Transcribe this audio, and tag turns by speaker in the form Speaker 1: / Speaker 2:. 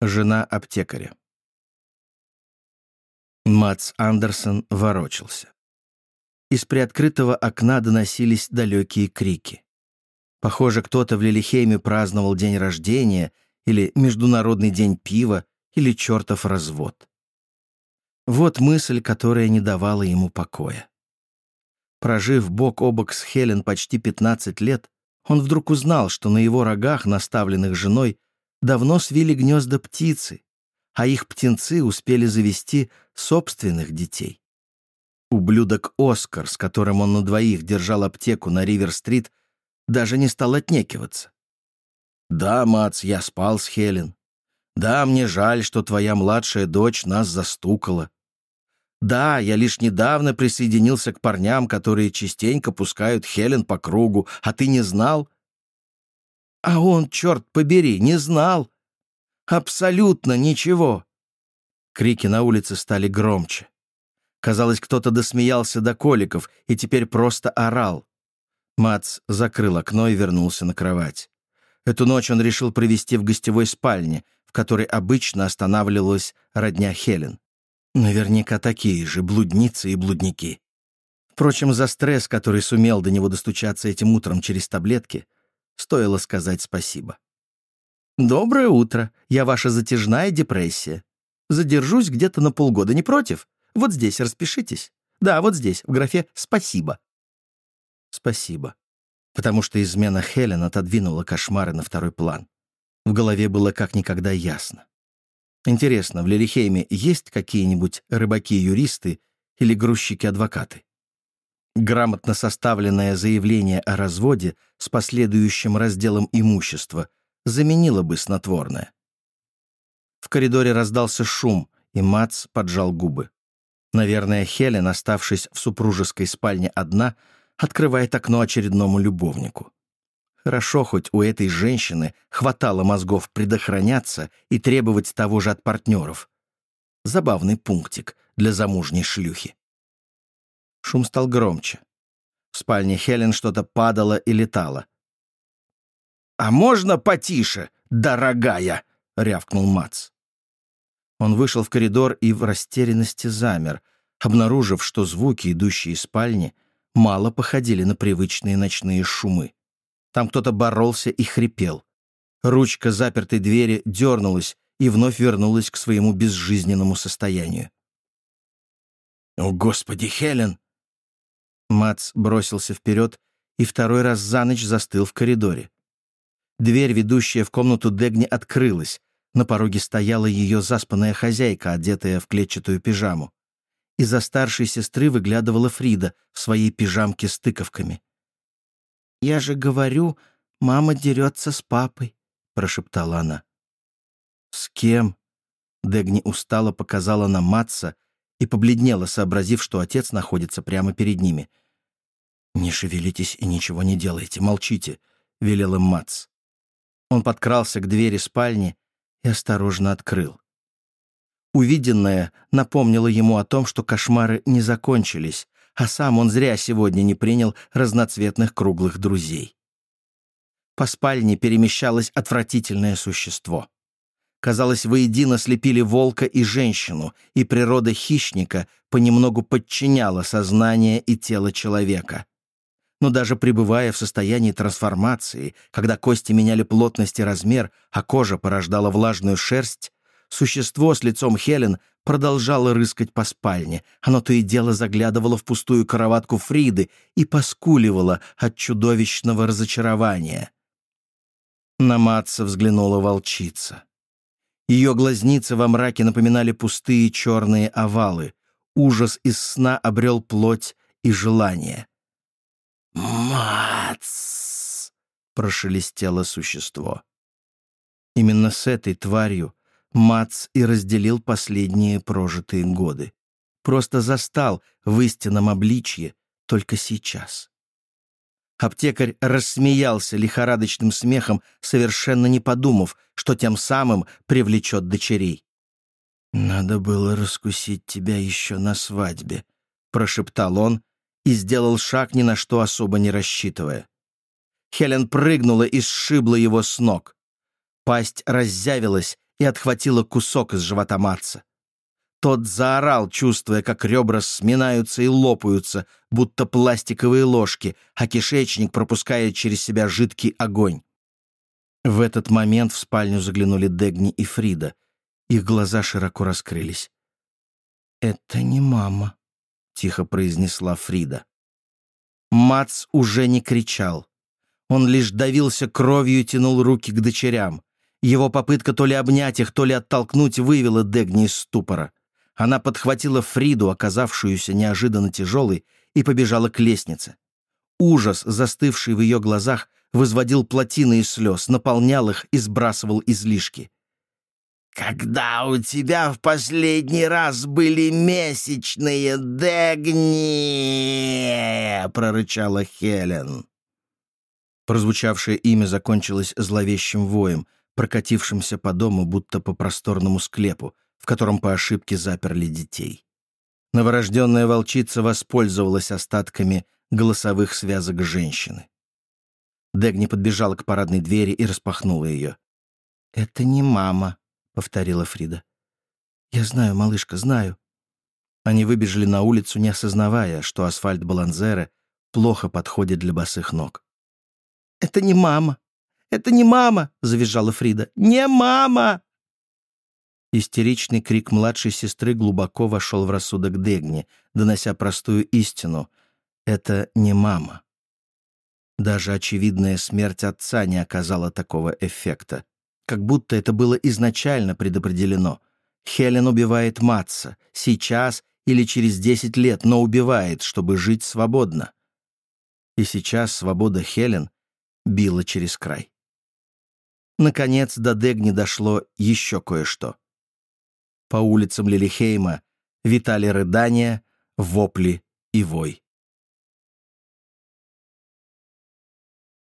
Speaker 1: Жена аптекаря. Мац Андерсон ворочался. Из приоткрытого окна доносились далекие крики. Похоже, кто-то в Лилихейме праздновал день рождения или Международный день пива или чертов развод. Вот мысль, которая не давала ему покоя. Прожив бок о бок с Хелен почти 15 лет, он вдруг узнал, что на его рогах, наставленных женой, давно свили гнезда птицы, а их птенцы успели завести собственных детей. Ублюдок Оскар, с которым он на двоих держал аптеку на Ривер-стрит, даже не стал отнекиваться. «Да, Мац, я спал с Хелен. Да, мне жаль, что твоя младшая дочь нас застукала. Да, я лишь недавно присоединился к парням, которые частенько пускают Хелен по кругу, а ты не знал?» А он, черт побери, не знал. Абсолютно ничего. Крики на улице стали громче. Казалось, кто-то досмеялся до коликов и теперь просто орал. Мац закрыл окно и вернулся на кровать. Эту ночь он решил провести в гостевой спальне, в которой обычно останавливалась родня Хелен. Наверняка такие же блудницы и блудники. Впрочем, за стресс, который сумел до него достучаться этим утром через таблетки, стоило сказать спасибо. «Доброе утро. Я ваша затяжная депрессия. Задержусь где-то на полгода, не против? Вот здесь распишитесь. Да, вот здесь, в графе «Спасибо». Спасибо. Потому что измена Хелен отодвинула кошмары на второй план. В голове было как никогда ясно. Интересно, в Лерихейме есть какие-нибудь рыбаки-юристы или грузчики-адвокаты? Грамотно составленное заявление о разводе с последующим разделом имущества заменило бы снотворное. В коридоре раздался шум, и Мац поджал губы. Наверное, Хелен, оставшись в супружеской спальне одна, открывает окно очередному любовнику. Хорошо, хоть у этой женщины хватало мозгов предохраняться и требовать того же от партнеров. Забавный пунктик для замужней шлюхи. Шум стал громче. В спальне Хелен что-то падало и летало. «А можно потише, дорогая?» — рявкнул Мац. Он вышел в коридор и в растерянности замер, обнаружив, что звуки, идущие из спальни, мало походили на привычные ночные шумы. Там кто-то боролся и хрипел. Ручка запертой двери дернулась и вновь вернулась к своему безжизненному состоянию. «О, Господи, Хелен!» Мац бросился вперед и второй раз за ночь застыл в коридоре. Дверь, ведущая в комнату Дегни, открылась. На пороге стояла ее заспанная хозяйка, одетая в клетчатую пижаму. Из-за старшей сестры выглядывала Фрида в своей пижамке с тыковками. «Я же говорю, мама дерется с папой», — прошептала она. «С кем?» Дегни устало показала на Матса и побледнела, сообразив, что отец находится прямо перед ними. «Не шевелитесь и ничего не делайте, молчите», — велел им Мац. Он подкрался к двери спальни и осторожно открыл. Увиденное напомнило ему о том, что кошмары не закончились, а сам он зря сегодня не принял разноцветных круглых друзей. По спальне перемещалось отвратительное существо. Казалось, воедино слепили волка и женщину, и природа хищника понемногу подчиняла сознание и тело человека. Но даже пребывая в состоянии трансформации, когда кости меняли плотность и размер, а кожа порождала влажную шерсть, существо с лицом Хелен продолжало рыскать по спальне. Оно то и дело заглядывало в пустую кроватку Фриды и поскуливало от чудовищного разочарования. На Матса взглянула волчица. Ее глазницы во мраке напоминали пустые черные овалы. Ужас из сна обрел плоть и желание. «Мац!» — прошелестело существо. Именно с этой тварью Мац и разделил последние прожитые годы. Просто застал в истинном обличье только сейчас. Аптекарь рассмеялся лихорадочным смехом, совершенно не подумав, что тем самым привлечет дочерей. «Надо было раскусить тебя еще на свадьбе», — прошептал он и сделал шаг, ни на что особо не рассчитывая. Хелен прыгнула и сшибла его с ног. Пасть раззявилась, и отхватила кусок из живота Матца. Тот заорал, чувствуя, как ребра сминаются и лопаются, будто пластиковые ложки, а кишечник пропускает через себя жидкий огонь. В этот момент в спальню заглянули Дегни и Фрида. Их глаза широко раскрылись. «Это не мама», — тихо произнесла Фрида. Мац уже не кричал. Он лишь давился кровью и тянул руки к дочерям. Его попытка то ли обнять их, то ли оттолкнуть вывела Дегни из ступора. Она подхватила Фриду, оказавшуюся неожиданно тяжелой, и побежала к лестнице. Ужас, застывший в ее глазах, возводил плотины из слез, наполнял их и сбрасывал излишки.
Speaker 2: «Когда у тебя в последний раз были месячные, Дегни?» — прорычала Хелен.
Speaker 1: Прозвучавшее имя закончилось зловещим воем, прокатившимся по дому, будто по просторному склепу, в котором по ошибке заперли детей. Новорожденная волчица воспользовалась остатками голосовых связок женщины. Дегни подбежала к парадной двери и распахнула ее. «Это не мама», — повторила Фрида. «Я знаю, малышка, знаю». Они выбежали на улицу, не осознавая, что асфальт Баланзера плохо подходит для босых ног. «Это не мама! Это не мама!» — завизжала Фрида. «Не мама!» Истеричный крик младшей сестры глубоко вошел в рассудок Дегни, донося простую истину. «Это не мама». Даже очевидная смерть отца не оказала такого эффекта. Как будто это было изначально предопределено. Хелен убивает Матса. Сейчас или через десять лет, но убивает, чтобы жить свободно. И сейчас свобода Хелен била через край. Наконец до Дегни дошло еще кое-что. По улицам Лилихейма витали рыдания, вопли и вой.